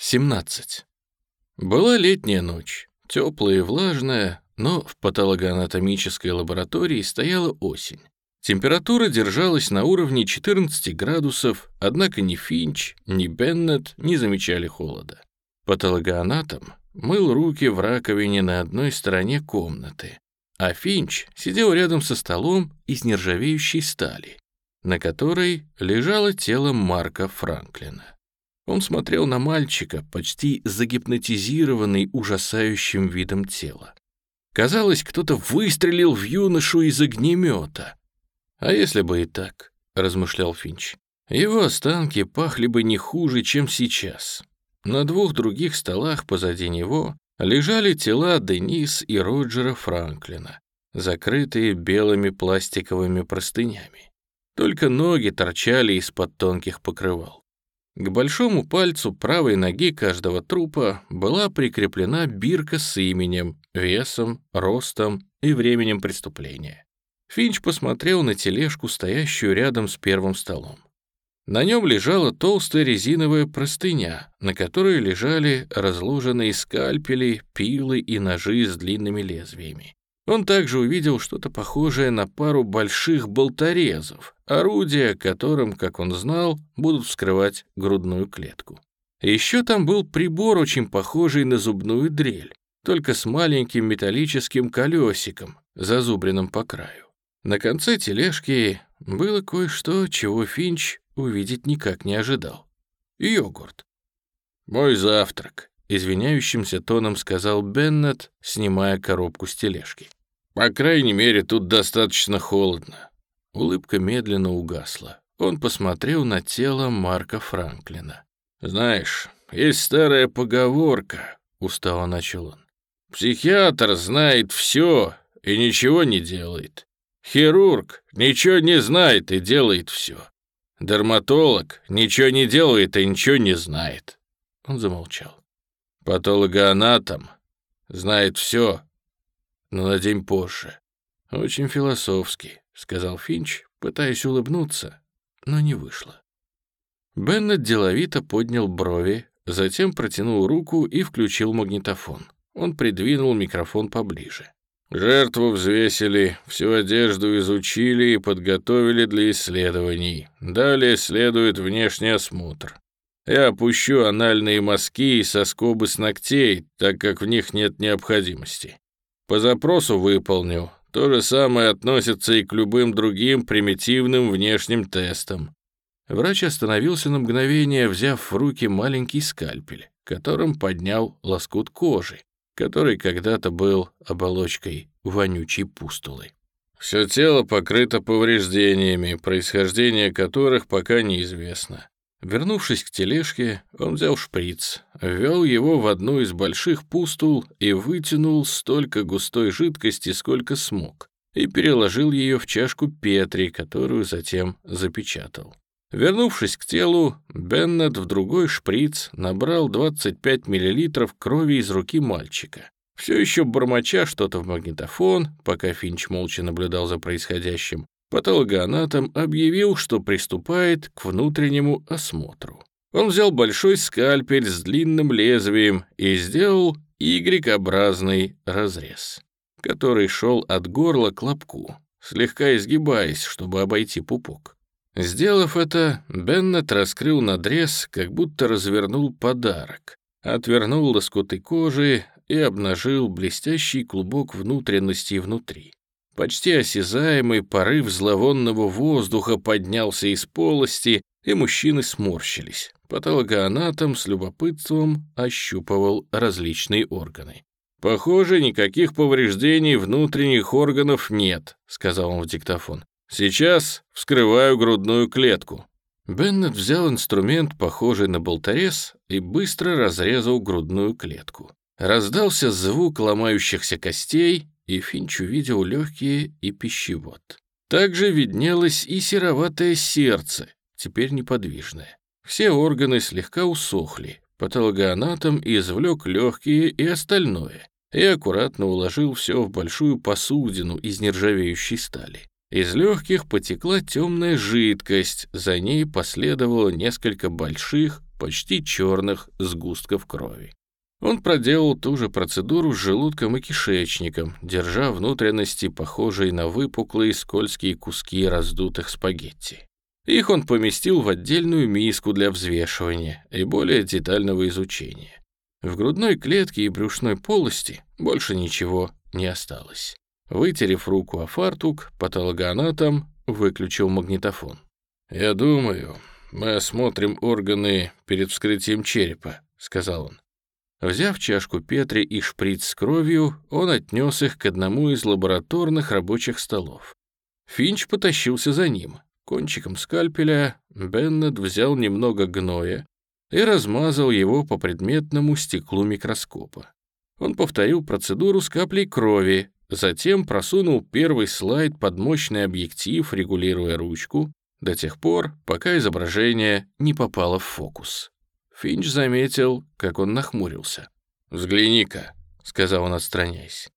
17. Была летняя ночь, теплая и влажная, но в патологоанатомической лаборатории стояла осень. Температура держалась на уровне 14 градусов, однако ни Финч, ни Беннет не замечали холода. Патологоанатом мыл руки в раковине на одной стороне комнаты, а Финч сидел рядом со столом из нержавеющей стали, на которой лежало тело Марка Франклина. Он смотрел на мальчика, почти загипнотизированный ужасающим видом тела. Казалось, кто-то выстрелил в юношу из огнемета. «А если бы и так?» — размышлял Финч. «Его останки пахли бы не хуже, чем сейчас». На двух других столах позади него лежали тела Денис и Роджера Франклина, закрытые белыми пластиковыми простынями. Только ноги торчали из-под тонких покрывал. К большому пальцу правой ноги каждого трупа была прикреплена бирка с именем, весом, ростом и временем преступления. Финч посмотрел на тележку, стоящую рядом с первым столом. На нем лежала толстая резиновая простыня, на которой лежали разложенные скальпели, пилы и ножи с длинными лезвиями. Он также увидел что-то похожее на пару больших болторезов, орудия, которым, как он знал, будут вскрывать грудную клетку. Еще там был прибор, очень похожий на зубную дрель, только с маленьким металлическим колесиком, зазубренным по краю. На конце тележки было кое-что, чего Финч увидеть никак не ожидал. Йогурт. «Мой завтрак», — извиняющимся тоном сказал Беннет, снимая коробку с тележки. По крайней мере, тут достаточно холодно. Улыбка медленно угасла. Он посмотрел на тело Марка Франклина. «Знаешь, есть старая поговорка», — устало начал он. «Психиатр знает все и ничего не делает. Хирург ничего не знает и делает все. Дерматолог ничего не делает и ничего не знает». Он замолчал. «Патологоанатом знает все но на день позже. Очень философски, сказал Финч, пытаясь улыбнуться, но не вышло. Беннет деловито поднял брови, затем протянул руку и включил магнитофон. Он придвинул микрофон поближе. Жертву взвесили, всю одежду изучили и подготовили для исследований. Далее следует внешний осмотр. Я опущу анальные мазки и соскобы с ногтей, так как в них нет необходимости. По запросу выполнил. То же самое относится и к любым другим примитивным внешним тестам. Врач остановился на мгновение, взяв в руки маленький скальпель, которым поднял лоскут кожи, который когда-то был оболочкой вонючей пустулы. Все тело покрыто повреждениями, происхождение которых пока неизвестно. Вернувшись к тележке, он взял шприц, ввел его в одну из больших пустул и вытянул столько густой жидкости, сколько смог, и переложил ее в чашку Петри, которую затем запечатал. Вернувшись к телу, Беннет в другой шприц набрал 25 мл крови из руки мальчика. Все еще бормоча что-то в магнитофон, пока Финч молча наблюдал за происходящим, Патологоанатом объявил, что приступает к внутреннему осмотру. Он взял большой скальпель с длинным лезвием и сделал Y-образный разрез, который шел от горла к лобку, слегка изгибаясь, чтобы обойти пупок. Сделав это, Беннет раскрыл надрез, как будто развернул подарок, отвернул лоскуты кожи и обнажил блестящий клубок внутренностей внутри. Почти осязаемый порыв зловонного воздуха поднялся из полости, и мужчины сморщились. Патологоанатом с любопытством ощупывал различные органы. «Похоже, никаких повреждений внутренних органов нет», — сказал он в диктофон. «Сейчас вскрываю грудную клетку». Беннет взял инструмент, похожий на болторез, и быстро разрезал грудную клетку. Раздался звук ломающихся костей, и Финч увидел легкие и пищевод. Также виднелось и сероватое сердце, теперь неподвижное. Все органы слегка усохли. Патологоанатом извлек легкие и остальное и аккуратно уложил все в большую посудину из нержавеющей стали. Из легких потекла темная жидкость, за ней последовало несколько больших, почти черных сгустков крови. Он проделал ту же процедуру с желудком и кишечником, держа внутренности, похожие на выпуклые скользкие куски раздутых спагетти. Их он поместил в отдельную миску для взвешивания и более детального изучения. В грудной клетке и брюшной полости больше ничего не осталось. Вытерев руку о фартук, патологоанатом выключил магнитофон. «Я думаю, мы осмотрим органы перед вскрытием черепа», — сказал он. Взяв чашку Петри и шприц с кровью, он отнес их к одному из лабораторных рабочих столов. Финч потащился за ним. Кончиком скальпеля Беннет взял немного гноя и размазал его по предметному стеклу микроскопа. Он повторил процедуру с каплей крови, затем просунул первый слайд под мощный объектив, регулируя ручку, до тех пор, пока изображение не попало в фокус. Финч заметил, как он нахмурился. «Взгляни-ка», — сказал он, отстраняясь.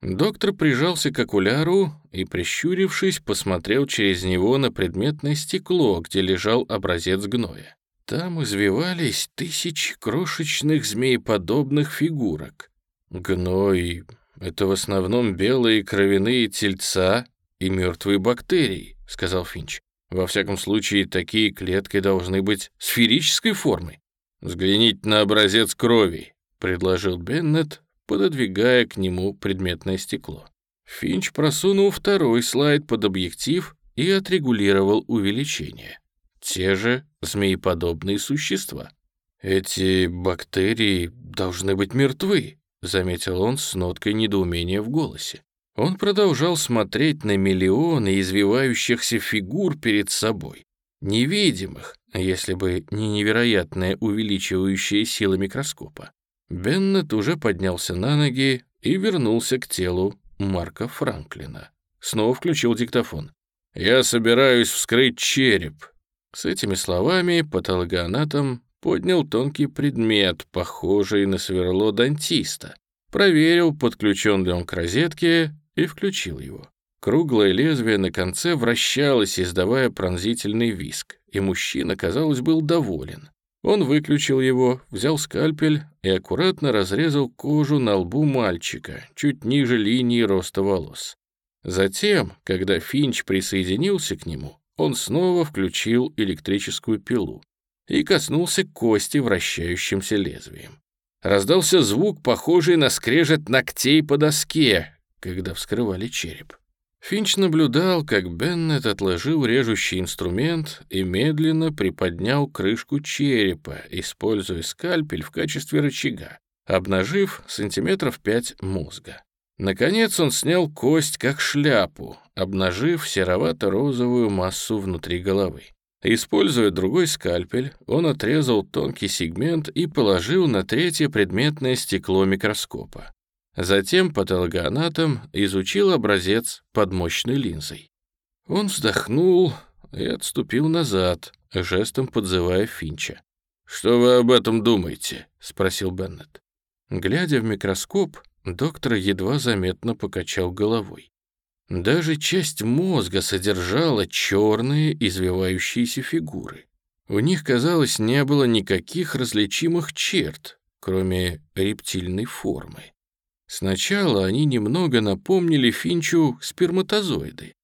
Доктор прижался к окуляру и, прищурившись, посмотрел через него на предметное стекло, где лежал образец гноя. Там извивались тысячи крошечных змееподобных фигурок. Гной — это в основном белые кровяные тельца и мертвые бактерии, — сказал Финч. Во всяком случае, такие клетки должны быть сферической формы. «Взгляните на образец крови», — предложил Беннет, пододвигая к нему предметное стекло. Финч просунул второй слайд под объектив и отрегулировал увеличение. Те же змееподобные существа. «Эти бактерии должны быть мертвы», — заметил он с ноткой недоумения в голосе. Он продолжал смотреть на миллионы извивающихся фигур перед собой невидимых, если бы не невероятная увеличивающая сила микроскопа. Беннет уже поднялся на ноги и вернулся к телу Марка Франклина. Снова включил диктофон. «Я собираюсь вскрыть череп». С этими словами патологоанатом поднял тонкий предмет, похожий на сверло дантиста, проверил, подключен ли он к розетке, и включил его. Круглое лезвие на конце вращалось, издавая пронзительный виск, и мужчина, казалось, был доволен. Он выключил его, взял скальпель и аккуратно разрезал кожу на лбу мальчика, чуть ниже линии роста волос. Затем, когда Финч присоединился к нему, он снова включил электрическую пилу и коснулся кости вращающимся лезвием. Раздался звук, похожий на скрежет ногтей по доске, когда вскрывали череп. Финч наблюдал, как Беннет отложил режущий инструмент и медленно приподнял крышку черепа, используя скальпель в качестве рычага, обнажив сантиметров пять мозга. Наконец он снял кость как шляпу, обнажив серовато-розовую массу внутри головы. Используя другой скальпель, он отрезал тонкий сегмент и положил на третье предметное стекло микроскопа. Затем патологоанатом изучил образец под мощной линзой. Он вздохнул и отступил назад, жестом подзывая Финча. «Что вы об этом думаете?» — спросил Беннет. Глядя в микроскоп, доктор едва заметно покачал головой. Даже часть мозга содержала черные извивающиеся фигуры. У них, казалось, не было никаких различимых черт, кроме рептильной формы. Сначала они немного напомнили Финчу сперматозоиды,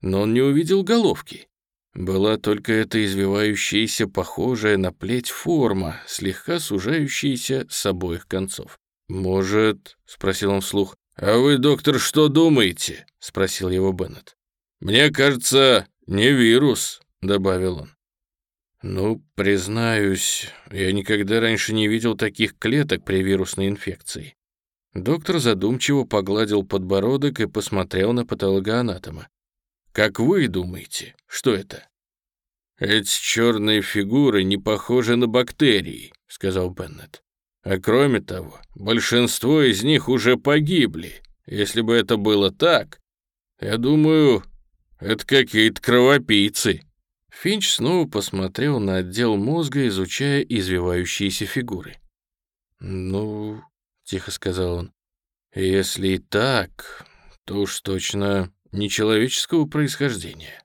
но он не увидел головки. Была только эта извивающаяся, похожая на плеть форма, слегка сужающаяся с обоих концов. «Может...» — спросил он вслух. «А вы, доктор, что думаете?» — спросил его Беннет. «Мне кажется, не вирус», — добавил он. «Ну, признаюсь, я никогда раньше не видел таких клеток при вирусной инфекции. Доктор задумчиво погладил подбородок и посмотрел на патологоанатома. «Как вы думаете, что это?» «Эти черные фигуры не похожи на бактерии», — сказал Беннет. «А кроме того, большинство из них уже погибли. Если бы это было так, я думаю, это какие-то кровопийцы». Финч снова посмотрел на отдел мозга, изучая извивающиеся фигуры. «Ну, — тихо сказал он. «Если и так, то уж точно нечеловеческого происхождения».